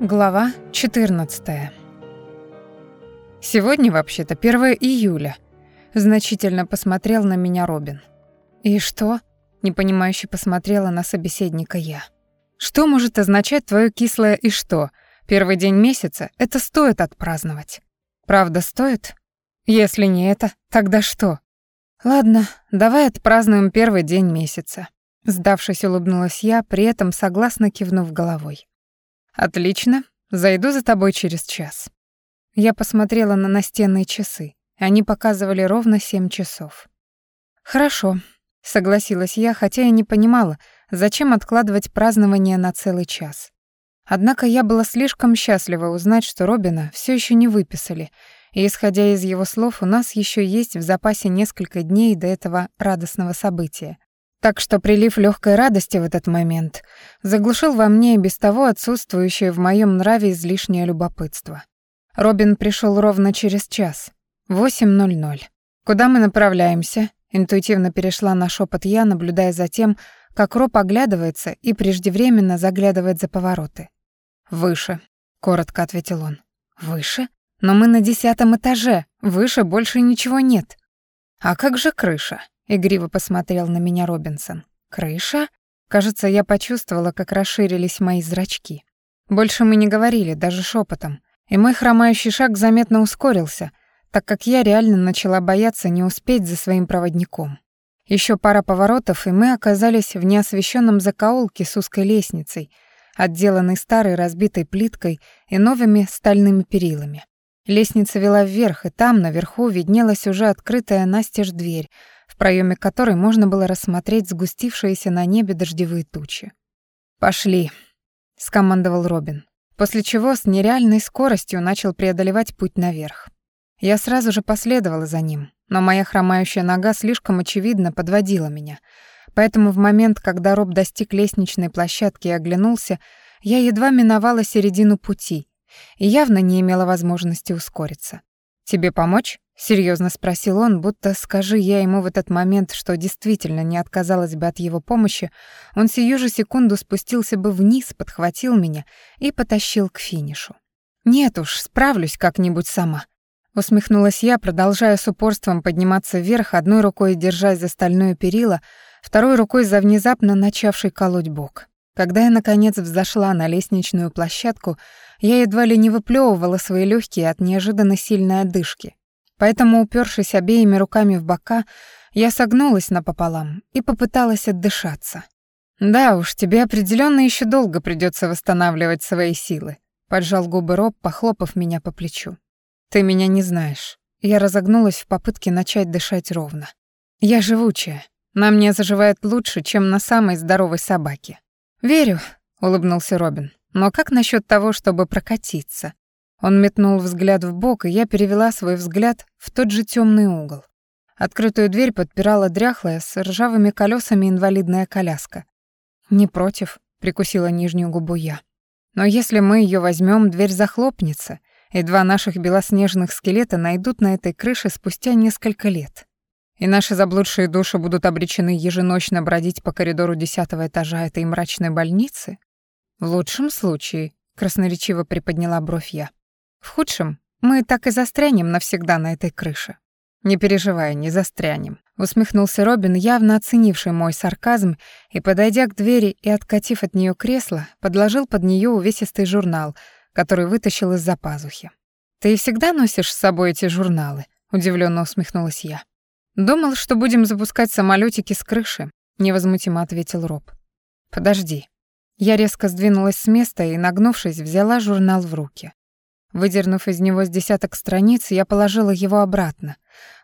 Глава 14. Сегодня вообще-то 1 июля. Значительно посмотрел на меня Робин. И что? Непонимающе посмотрела на собеседника я. Что может означать твое кислое и что? Первый день месяца это стоит отпраздновать. Правда, стоит? Если не это, тогда что? Ладно, давай отпразднуем первый день месяца. Сдавшись, улыбнулась я, при этом согласно кивнув головой. «Отлично. Зайду за тобой через час». Я посмотрела на настенные часы. Они показывали ровно семь часов. «Хорошо», — согласилась я, хотя и не понимала, зачем откладывать празднование на целый час. Однако я была слишком счастлива узнать, что Робина все еще не выписали, и, исходя из его слов, у нас еще есть в запасе несколько дней до этого радостного события. Так что прилив легкой радости в этот момент заглушил во мне и без того отсутствующее в моем нраве излишнее любопытство. Робин пришел ровно через час. 8.00. «Куда мы направляемся?» Интуитивно перешла на шепот я, наблюдая за тем, как Роб оглядывается и преждевременно заглядывает за повороты. «Выше», — коротко ответил он. «Выше? Но мы на десятом этаже, выше больше ничего нет». «А как же крыша?» Игриво посмотрел на меня Робинсон. «Крыша?» Кажется, я почувствовала, как расширились мои зрачки. Больше мы не говорили, даже шепотом, и мой хромающий шаг заметно ускорился, так как я реально начала бояться не успеть за своим проводником. Еще пара поворотов, и мы оказались в неосвещенном закоулке с узкой лестницей, отделанной старой разбитой плиткой и новыми стальными перилами. Лестница вела вверх, и там, наверху, виднелась уже открытая настежь дверь, проеме которой можно было рассмотреть сгустившиеся на небе дождевые тучи. «Пошли», — скомандовал Робин, после чего с нереальной скоростью начал преодолевать путь наверх. Я сразу же последовала за ним, но моя хромающая нога слишком очевидно подводила меня, поэтому в момент, когда Роб достиг лестничной площадки и оглянулся, я едва миновала середину пути и явно не имела возможности ускориться. «Тебе помочь?» Серьезно спросил он, будто скажи я ему в этот момент, что действительно не отказалась бы от его помощи, он сию же секунду спустился бы вниз, подхватил меня и потащил к финишу. «Нет уж, справлюсь как-нибудь сама», — усмехнулась я, продолжая с упорством подниматься вверх, одной рукой держась за стальное перила, второй рукой за внезапно начавший колоть бок. Когда я, наконец, взошла на лестничную площадку, я едва ли не выплевывала свои легкие от неожиданно сильной одышки, Поэтому, упершись обеими руками в бока, я согнулась напополам и попыталась отдышаться. «Да уж, тебе определенно еще долго придется восстанавливать свои силы», — поджал губы Роб, похлопав меня по плечу. «Ты меня не знаешь». Я разогнулась в попытке начать дышать ровно. «Я живучая. На мне заживает лучше, чем на самой здоровой собаке». «Верю», — улыбнулся Робин. «Но как насчет того, чтобы прокатиться? Он метнул взгляд в бок, и я перевела свой взгляд в тот же темный угол. Открытую дверь подпирала дряхлая с ржавыми колесами инвалидная коляска. «Не против», — прикусила нижнюю губу я. «Но если мы ее возьмем, дверь захлопнется, и два наших белоснежных скелета найдут на этой крыше спустя несколько лет. И наши заблудшие души будут обречены еженочно бродить по коридору десятого этажа этой мрачной больницы? В лучшем случае, красноречиво приподняла бровь я. В худшем мы так и застрянем навсегда на этой крыше. Не переживай, не застрянем, усмехнулся Робин, явно оценивший мой сарказм, и подойдя к двери и откатив от нее кресло, подложил под нее увесистый журнал, который вытащил из-за пазухи. Ты всегда носишь с собой эти журналы? удивленно усмехнулась я. Думал, что будем запускать самолетики с крыши, невозмутимо ответил Роб. Подожди. Я резко сдвинулась с места и, нагнувшись, взяла журнал в руки. Выдернув из него с десяток страниц, я положила его обратно,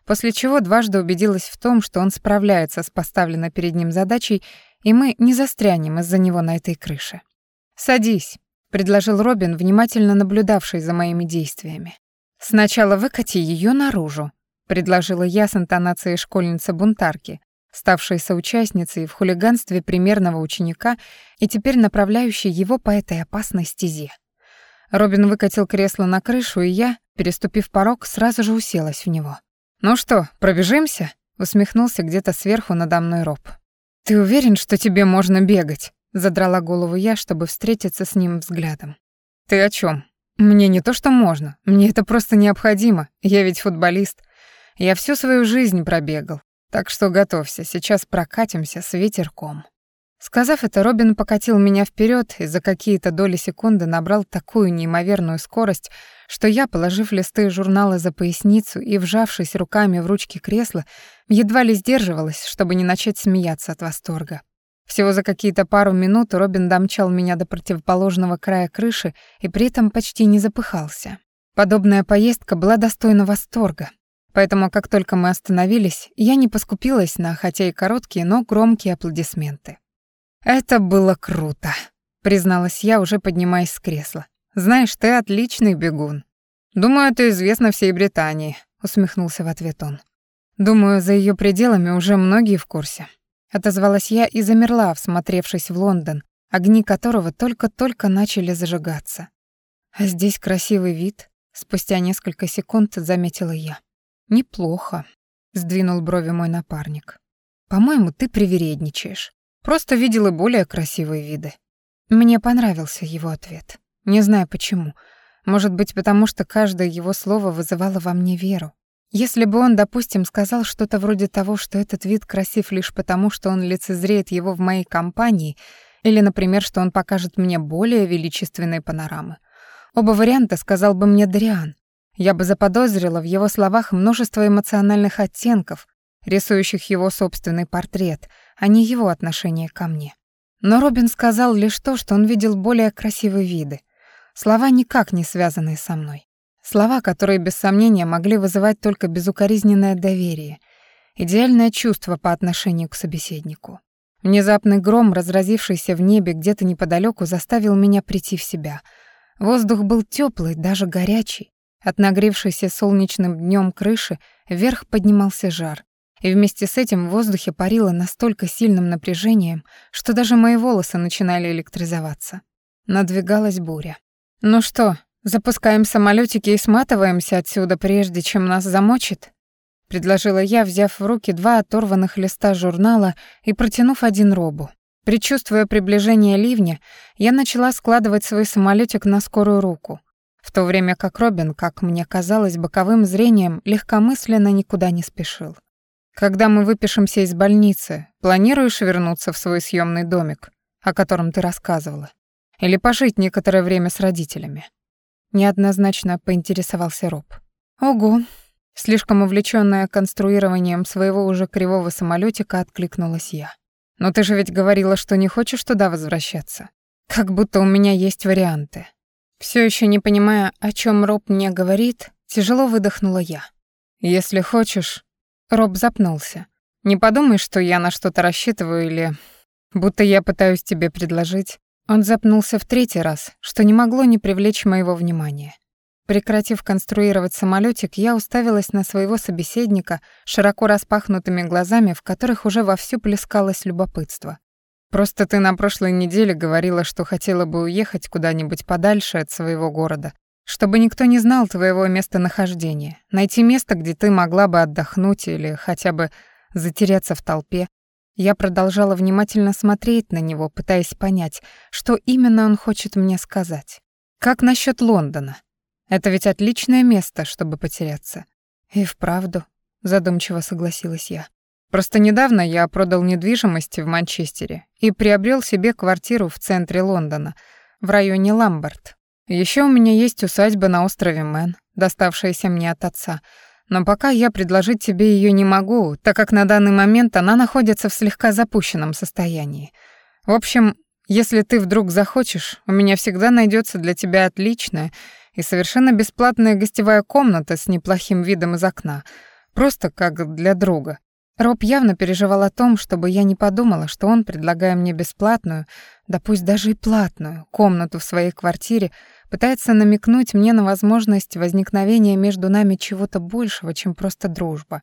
после чего дважды убедилась в том, что он справляется с поставленной перед ним задачей, и мы не застрянем из-за него на этой крыше. «Садись», — предложил Робин, внимательно наблюдавший за моими действиями. «Сначала выкати ее наружу», — предложила я с интонацией школьницы-бунтарки, ставшей соучастницей в хулиганстве примерного ученика и теперь направляющей его по этой опасной стезе. Робин выкатил кресло на крышу, и я, переступив порог, сразу же уселась в него. «Ну что, пробежимся?» — усмехнулся где-то сверху надо мной Роб. «Ты уверен, что тебе можно бегать?» — задрала голову я, чтобы встретиться с ним взглядом. Ты о чем? Мне не то, что можно, мне это просто необходимо. Я ведь футболист. Я всю свою жизнь пробегал. Так что готовься, сейчас прокатимся с ветерком. Сказав это, Робин покатил меня вперед и за какие-то доли секунды набрал такую неимоверную скорость, что я, положив листы журнала за поясницу и вжавшись руками в ручки кресла, едва ли сдерживалась, чтобы не начать смеяться от восторга. Всего за какие-то пару минут Робин домчал меня до противоположного края крыши и при этом почти не запыхался. Подобная поездка была достойна восторга, поэтому как только мы остановились, я не поскупилась на хотя и короткие, но громкие аплодисменты. «Это было круто», — призналась я, уже поднимаясь с кресла. «Знаешь, ты отличный бегун». «Думаю, это известно всей Британии», — усмехнулся в ответ он. «Думаю, за ее пределами уже многие в курсе». Отозвалась я и замерла, всмотревшись в Лондон, огни которого только-только начали зажигаться. «А здесь красивый вид», — спустя несколько секунд заметила я. «Неплохо», — сдвинул брови мой напарник. «По-моему, ты привередничаешь. Просто видел и более красивые виды. Мне понравился его ответ. Не знаю почему. Может быть, потому что каждое его слово вызывало во мне веру. Если бы он, допустим, сказал что-то вроде того, что этот вид красив лишь потому, что он лицезреет его в моей компании, или, например, что он покажет мне более величественные панорамы. Оба варианта сказал бы мне Дариан. Я бы заподозрила в его словах множество эмоциональных оттенков, рисующих его собственный портрет, а не его отношение ко мне. Но Робин сказал лишь то, что он видел более красивые виды. Слова никак не связанные со мной. Слова, которые без сомнения могли вызывать только безукоризненное доверие, идеальное чувство по отношению к собеседнику. Внезапный гром, разразившийся в небе где-то неподалеку, заставил меня прийти в себя. Воздух был теплый, даже горячий. От нагревшейся солнечным днем крыши вверх поднимался жар, и вместе с этим в воздухе парило настолько сильным напряжением, что даже мои волосы начинали электризоваться. Надвигалась буря. «Ну что, запускаем самолетики и сматываемся отсюда, прежде чем нас замочит?» — предложила я, взяв в руки два оторванных листа журнала и протянув один робу. Предчувствуя приближение ливня, я начала складывать свой самолетик на скорую руку, в то время как Робин, как мне казалось, боковым зрением легкомысленно никуда не спешил. Когда мы выпишемся из больницы, планируешь вернуться в свой съемный домик, о котором ты рассказывала? Или пожить некоторое время с родителями?» Неоднозначно поинтересовался Роб. «Ого!» Слишком увлечённая конструированием своего уже кривого самолётика откликнулась я. «Но ты же ведь говорила, что не хочешь туда возвращаться. Как будто у меня есть варианты». Всё ещё не понимая, о чём Роб мне говорит, тяжело выдохнула я. «Если хочешь, Роб запнулся. «Не подумай, что я на что-то рассчитываю или... Будто я пытаюсь тебе предложить». Он запнулся в третий раз, что не могло не привлечь моего внимания. Прекратив конструировать самолетик, я уставилась на своего собеседника широко распахнутыми глазами, в которых уже вовсю плескалось любопытство. «Просто ты на прошлой неделе говорила, что хотела бы уехать куда-нибудь подальше от своего города, чтобы никто не знал твоего местонахождения, найти место, где ты могла бы отдохнуть или хотя бы затеряться в толпе. Я продолжала внимательно смотреть на него, пытаясь понять, что именно он хочет мне сказать. Как насчет Лондона? Это ведь отличное место, чтобы потеряться. И вправду, задумчиво согласилась я. Просто недавно я продал недвижимость в Манчестере и приобрел себе квартиру в центре Лондона, в районе Ламберт. Еще у меня есть усадьба на острове Мэн, доставшаяся мне от отца, но пока я предложить тебе ее не могу, так как на данный момент она находится в слегка запущенном состоянии. В общем, если ты вдруг захочешь, у меня всегда найдется для тебя отличная и совершенно бесплатная гостевая комната с неплохим видом из окна, просто как для друга. Роб явно переживал о том, чтобы я не подумала, что он, предлагая мне бесплатную, да пусть даже и платную, комнату в своей квартире, пытается намекнуть мне на возможность возникновения между нами чего-то большего, чем просто дружба.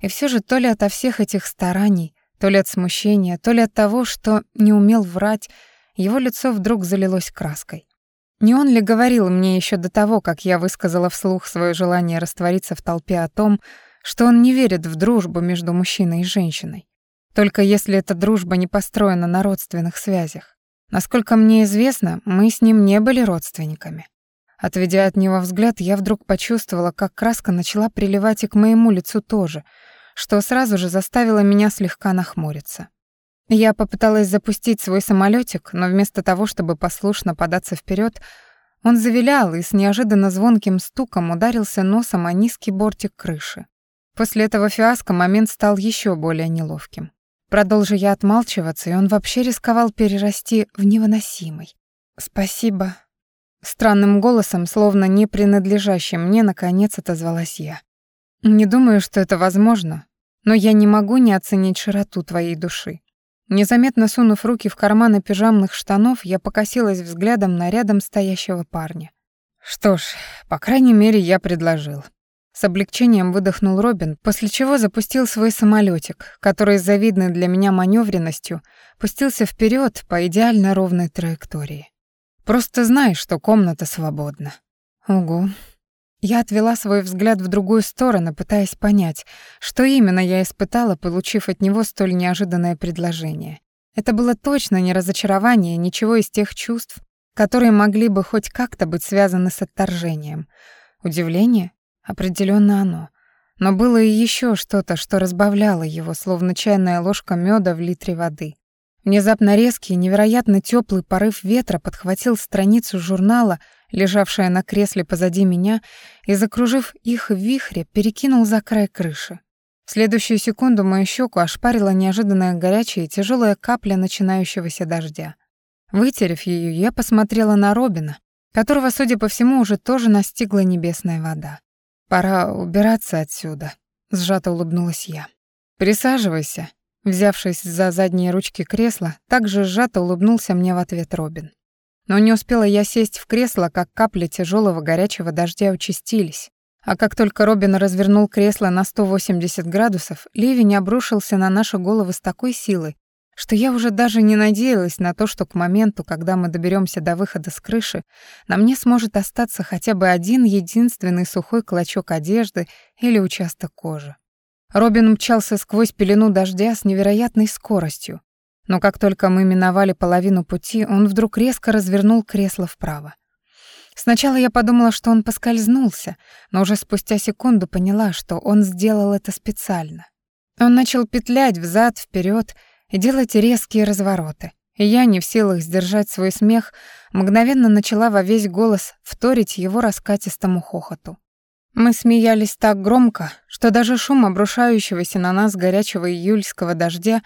И все же то ли ото всех этих стараний, то ли от смущения, то ли от того, что не умел врать, его лицо вдруг залилось краской. Не он ли говорил мне еще до того, как я высказала вслух свое желание раствориться в толпе о том, что он не верит в дружбу между мужчиной и женщиной. Только если эта дружба не построена на родственных связях. Насколько мне известно, мы с ним не были родственниками. Отведя от него взгляд, я вдруг почувствовала, как краска начала приливать и к моему лицу тоже, что сразу же заставило меня слегка нахмуриться. Я попыталась запустить свой самолетик, но вместо того, чтобы послушно податься вперед, он завилял и с неожиданно звонким стуком ударился носом о низкий бортик крыши. После этого фиаско момент стал еще более неловким. Продолжи я отмалчиваться, и он вообще рисковал перерасти в невыносимый. «Спасибо». Странным голосом, словно не принадлежащим мне, наконец отозвалась я. «Не думаю, что это возможно, но я не могу не оценить широту твоей души. Незаметно сунув руки в карманы пижамных штанов, я покосилась взглядом на рядом стоящего парня. Что ж, по крайней мере, я предложил. С облегчением выдохнул Робин, после чего запустил свой самолетик, который с завидной для меня маневренностью пустился вперед по идеально ровной траектории. Просто знай, что комната свободна. Ого, я отвела свой взгляд в другую сторону, пытаясь понять, что именно я испытала, получив от него столь неожиданное предложение. Это было точно не разочарование ничего из тех чувств, которые могли бы хоть как-то быть связаны с отторжением. Удивление? Определенно оно. Но было и еще что-то, что разбавляло его, словно чайная ложка меда в литре воды. Внезапно резкий, невероятно теплый порыв ветра подхватил страницу журнала, лежавшая на кресле позади меня, и, закружив их в вихре, перекинул за край крыши. В следующую секунду мою щеку ошпарила неожиданная горячая и тяжелая капля начинающегося дождя. Вытерев ее, я посмотрела на Робина, которого, судя по всему, уже тоже настигла небесная вода. «Пора убираться отсюда», — сжато улыбнулась я. «Присаживайся», Взявшись за задние ручки кресла, также сжато улыбнулся мне в ответ Робин. Но не успела я сесть в кресло, как капли тяжелого горячего дождя участились. А как только Робин развернул кресло на 180 градусов, ливень обрушился на наши головы с такой силой, что я уже даже не надеялась на то, что к моменту, когда мы доберемся до выхода с крыши, на мне сможет остаться хотя бы один единственный сухой клочок одежды или участок кожи. Робин мчался сквозь пелену дождя с невероятной скоростью. Но как только мы миновали половину пути, он вдруг резко развернул кресло вправо. Сначала я подумала, что он поскользнулся, но уже спустя секунду поняла, что он сделал это специально. Он начал петлять взад, вперед и делать резкие развороты. И я, не в силах сдержать свой смех, мгновенно начала во весь голос вторить его раскатистому хохоту. Мы смеялись так громко, что даже шум обрушающегося на нас горячего июльского дождя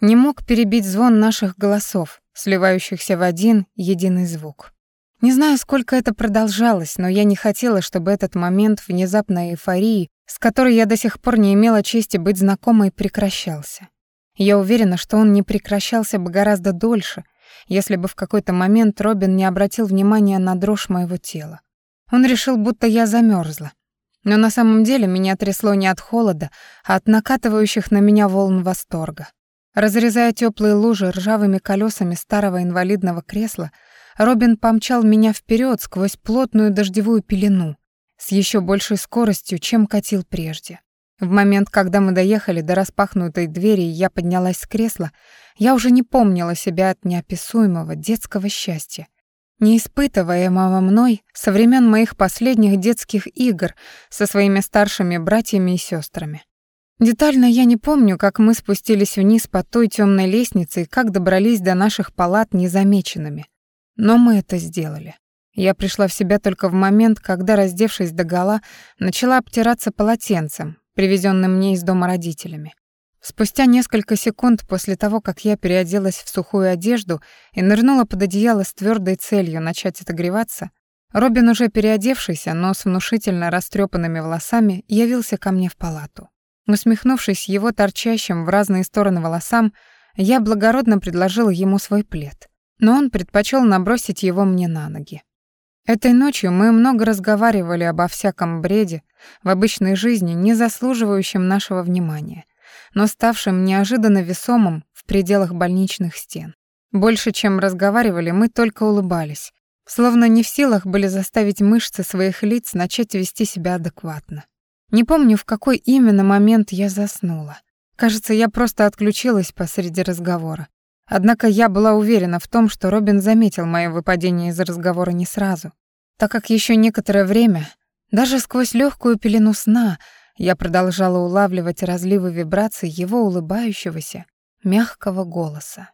не мог перебить звон наших голосов, сливающихся в один единый звук. Не знаю, сколько это продолжалось, но я не хотела, чтобы этот момент внезапной эйфории, с которой я до сих пор не имела чести быть знакомой, прекращался. Я уверена, что он не прекращался бы гораздо дольше, если бы в какой-то момент Робин не обратил внимания на дрожь моего тела. Он решил, будто я замерзла, но на самом деле меня трясло не от холода, а от накатывающих на меня волн восторга. Разрезая теплые лужи ржавыми колесами старого инвалидного кресла, Робин помчал меня вперед сквозь плотную дождевую пелену с еще большей скоростью, чем катил прежде. В момент, когда мы доехали до распахнутой двери и я поднялась с кресла, я уже не помнила себя от неописуемого детского счастья — неиспытываемого мной со времен моих последних детских игр со своими старшими братьями и сестрами. Детально я не помню, как мы спустились вниз по той темной лестнице и как добрались до наших палат незамеченными. Но мы это сделали. Я пришла в себя только в момент, когда, раздевшись догола, начала обтираться полотенцем, привезенным мне из дома родителями. Спустя несколько секунд после того, как я переоделась в сухую одежду и нырнула под одеяло с твердой целью начать отогреваться, Робин, уже переодевшийся, но с внушительно растрепанными волосами, явился ко мне в палату. Усмехнувшись его торчащим в разные стороны волосам, я благородно предложила ему свой плед, но он предпочел набросить его мне на ноги. Этой ночью мы много разговаривали обо всяком бреде, в обычной жизни, не заслуживающем нашего внимания но ставшим неожиданно весомым в пределах больничных стен. Больше, чем разговаривали, мы только улыбались, словно не в силах были заставить мышцы своих лиц начать вести себя адекватно. Не помню, в какой именно момент я заснула. Кажется, я просто отключилась посреди разговора. Однако я была уверена в том, что Робин заметил моё выпадение из разговора не сразу, так как еще некоторое время, даже сквозь легкую пелену сна, я продолжала улавливать разливы вибраций его улыбающегося, мягкого голоса.